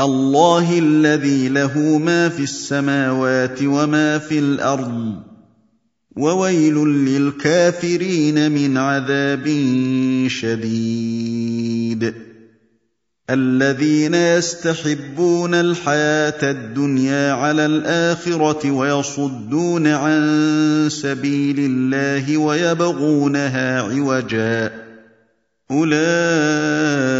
الله الذي له ما في السماوات وما في الأرض وويل للكافرين من عذاب شديد. الذين يستحبون الحياة الدنيا على الآخرة ويصدون عن سبيل الله ويبغونها عوجا. أولئك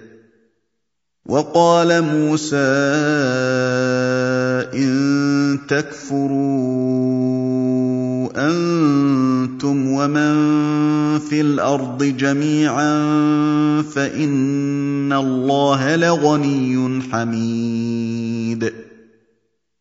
وقال موسى إن تكفروا أنتم ومن في الأرض جميعا فإن الله لغني حميد.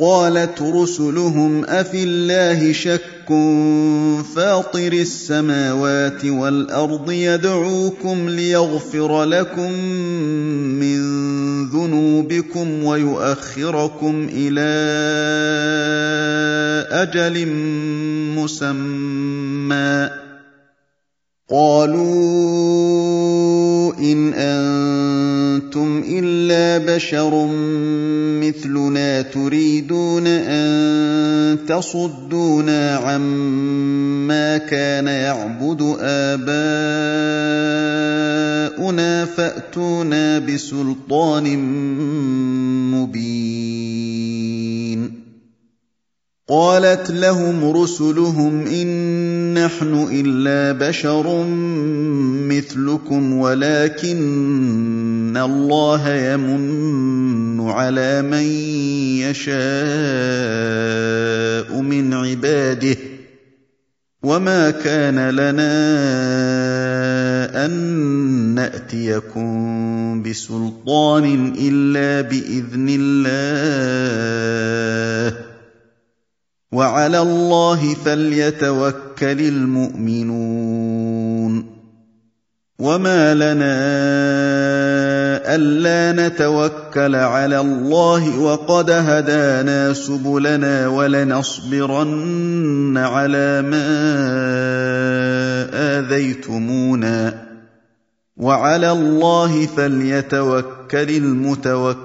قالت رسلهم أفي الله شك فاطر السماوات والأرض يدعوكم ليغفر لكم من ذنوبكم ويؤخركم إلى أجل مسمى. قالوا إن أنتم إلا بشر مثلنا تريدون أن تصدونا عما كان يعبد آباؤنا فأتونا بسلطان مبين. قالت لهم رسلهم إن نحن إلا بشر مثلكم ولكن الله يمن على من يشاء من عباده. وما كان لنا أن نأتيكم بسلطان إلا بإذن الله. وعلى الله فليتوكل المؤمنون. وما لنا ألا نتوكل على الله وقد هدانا سبلنا ولنصبرن على ما آذيتمونا. وعلى الله فليتوكل المتوكلون.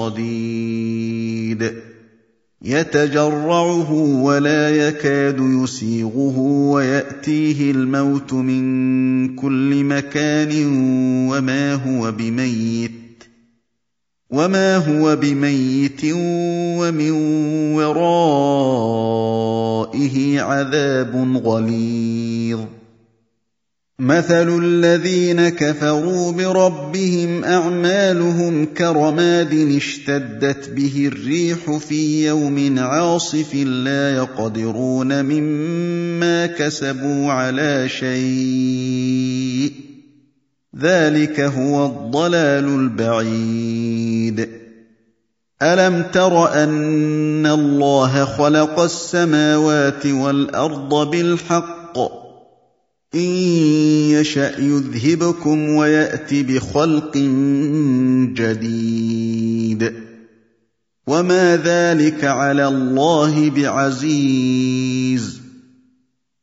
صديد يتجرعه ولا يكاد يسيغه ويأتيه الموت من كل مكان وما هو بميت. وما هو بميت ومن ورائه عذاب غليظ. مثل الذين كفروا بربهم اعمالهم كرماد اشتدت به الريح في يوم عاصف لا يقدرون مما كسبوا على شيء ذلك هو الضلال البعيد. الم تر ان الله خلق السماوات والارض بالحق إن يشأ يذهبكم ويأت بخلق جديد. وما ذلك على الله بعزيز.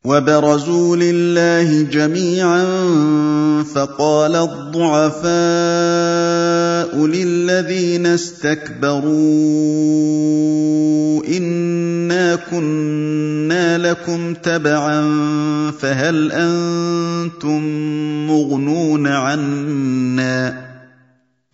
وبرزوا لله جميعا فقال الضعفاء للذين استكبروا إنا كنا لكم تبعا فهل أنتم مغنون عنا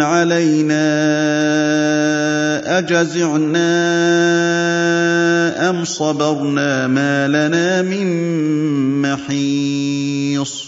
علينا أجزعنا أم صبرنا ما لنا من محيص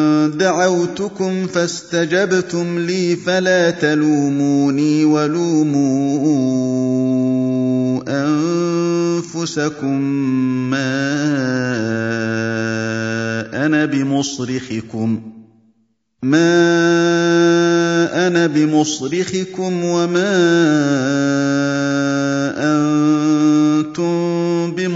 دعوتكم فاستجبتم لي فلا تلوموني ولوموا أنفسكم ما أنا بمصرخكم. ما أنا بمصرخكم وما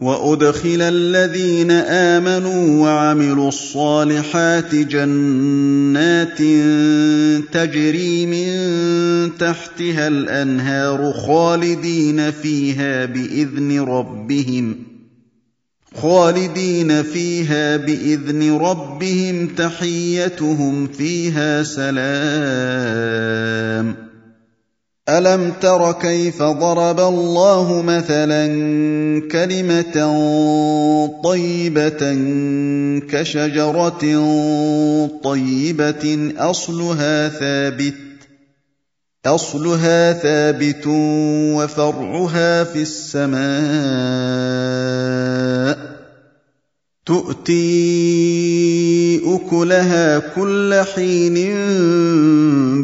وادخل الذين امنوا وعملوا الصالحات جنات تجري من تحتها الانهار خالدين فيها باذن ربهم خالدين فيها باذن ربهم تحيتهم فيها سلام ألم تر كيف ضرب الله مثلا كلمة طيبة كشجرة طيبة أصلها ثابت أصلها ثابت وفرعها في السماء تؤتي أكلها كل حين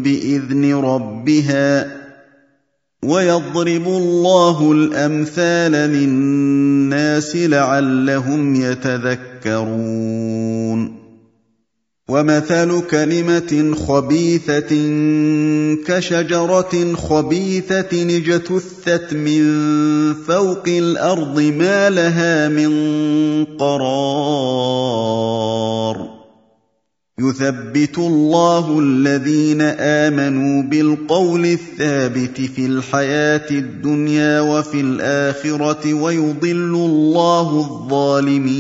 بإذن ربها. ويضرب الله الأمثال للناس لعلهم يتذكرون. ومثل كلمة خبيثة كشجرة خبيثة اجتثت من فوق الأرض ما لها من قرار. يثبت الله الذين آمنوا بالقول الثابت في الحياة الدنيا وفي الآخرة ويضل الله الظالمين.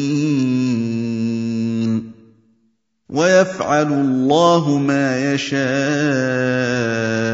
ويفعل الله ما يشاء.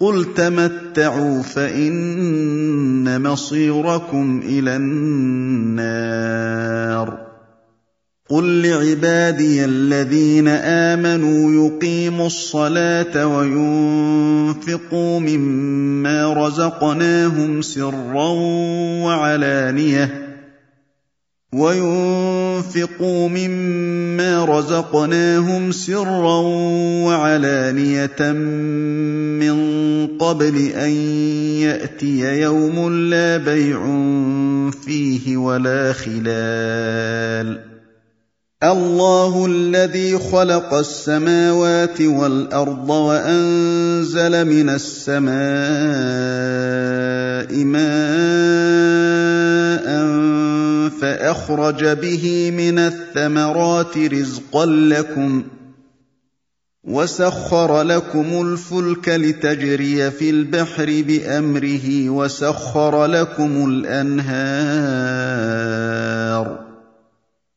قل تمتعوا فان مصيركم إلى النار قل لعبادي الذين امنوا يقيموا الصلاه وينفقوا مما رزقناهم سرا وعلانيه وينفقوا مما رزقناهم سرا وعلانية من قبل أن يأتي يوم لا بيع فيه ولا خلال. الله الذي خلق السماوات والأرض وأنزل من السماء ماء فأخرج به من الثمرات رزقا لكم وسخر لكم الفلك لتجري في البحر بأمره وسخر لكم الأنهار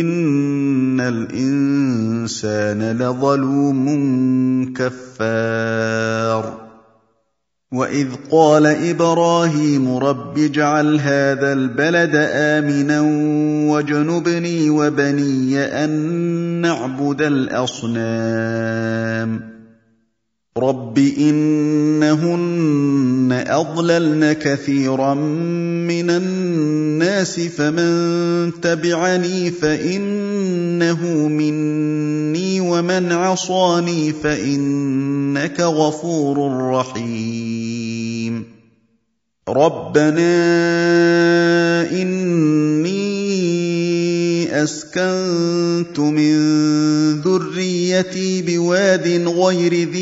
ان الانسان لظلوم كفار واذ قال إبراهيم رب اجعل هذا البلد امنا واجنبني وبني ان نعبد الاصنام رب انهن اضللن كثيرا من الناس فمن تبعني فانه مني ومن عصاني فانك غفور رحيم. ربنا اني اسكنت من ذريتي بواد غير ذي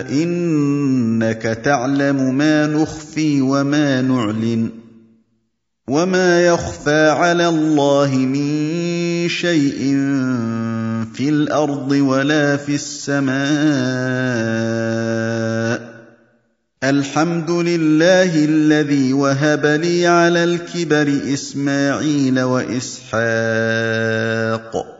إِنَّكَ تَعْلَمُ مَا نُخْفِي وَمَا نُعْلِنُ ۗ وَمَا يَخْفَىٰ عَلَى اللَّهِ مِن شَيْءٍ فِي الْأَرْضِ وَلَا فِي السَّمَاءِ ۚ. الْحَمْدُ لِلَّهِ الَّذِي وَهَبَ لِي عَلَى الْكِبَرِ إِسْمَاعِيلَ وَإِسْحَاقَ ۚ.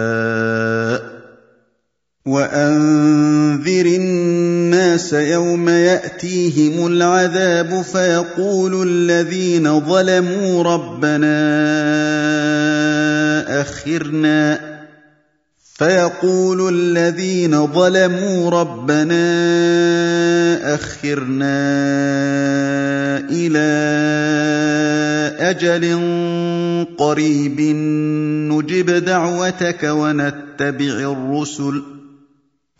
وَأَنذِرِ النَّاسَ يَوْمَ يَأْتِيهِمُ الْعَذَابُ فَيَقُولُ الَّذِينَ ظَلَمُوا رَبَّنَا أَخِّرْنَا فيقول الذين ظلموا ربنا اخرنا إلى أجل قريب نجب دعوتك ونتبع الرسل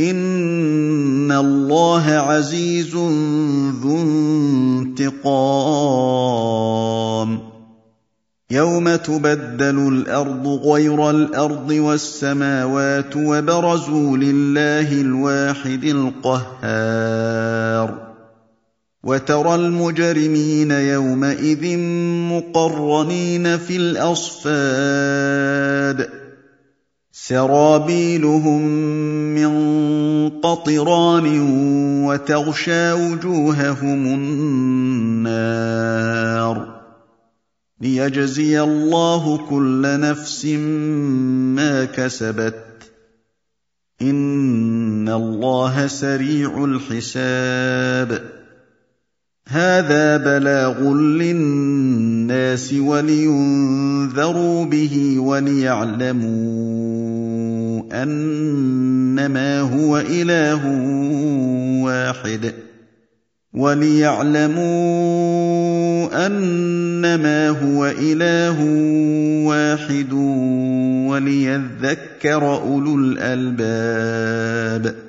إِنَّ اللَّهَ عَزِيزٌ ذُو انتِقَامٍ يَوْمَ تُبَدَّلُ الْأَرْضُ غَيْرَ الْأَرْضِ وَالسَّمَاوَاتُ وَبَرَزُوا لِلَّهِ الْوَاحِدِ الْقَهَّارِ وَتَرَى الْمُجْرِمِينَ يَوْمَئِذٍ مُّقَرَّنِينَ فِي الْأَصْفَادِ سَرَابِيلُهُم مِّن قَطِرَانٍ وَتَغْشَىٰ وُجُوهَهُمُ النَّارُ لِيَجْزِيَ اللَّهُ كُلَّ نَفْسٍ مَّا كَسَبَتْ ۚ إِنَّ اللَّهَ سَرِيعُ الْحِسَابِ هَٰذَا بَلَاغٌ لِّلنَّاسِ وَلِيُنذَرُوا بِهِ وَلِيَعْلَمُوا أَنَّمَا هُوَ إِلَٰهٌ وَاحِدٌ وَلِيَعْلَمُوا أَنَّمَا هُوَ إِلَٰهٌ وَاحِدٌ وَلِيَذَّكَّرَ أُولُو الْأَلْبَابِ